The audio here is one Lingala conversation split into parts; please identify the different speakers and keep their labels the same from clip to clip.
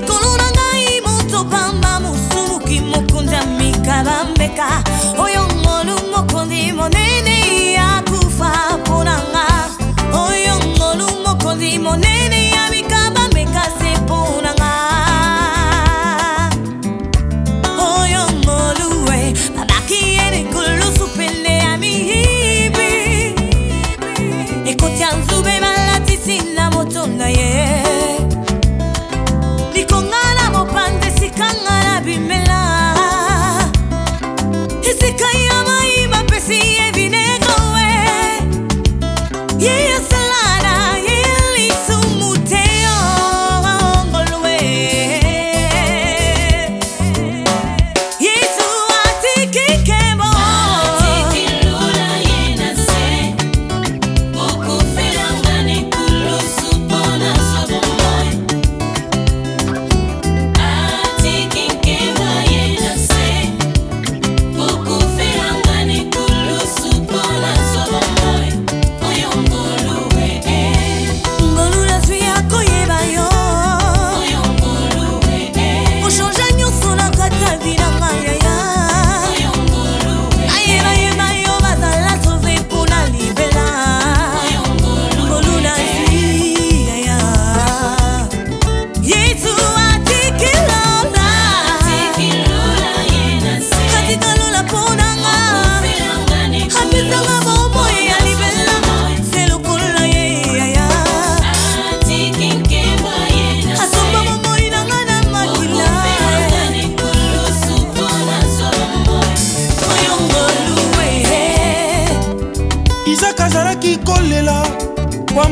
Speaker 1: piccolo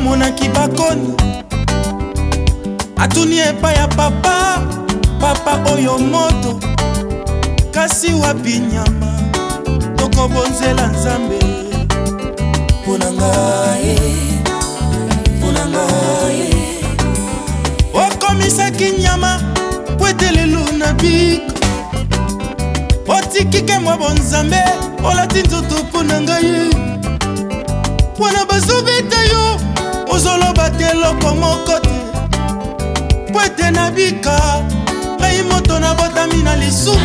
Speaker 2: amonaki bakoni atuni epai ya papa papa oyo moto kasi wapi nyama tokobonzela nzambe mpona ngai mpona ngai okomisaki nyama po etelelu na biko otiki kemwa bonzambe olati nzoto mpo na ngai eloko moko te po ete nabika ngai moto nabotami na lisumu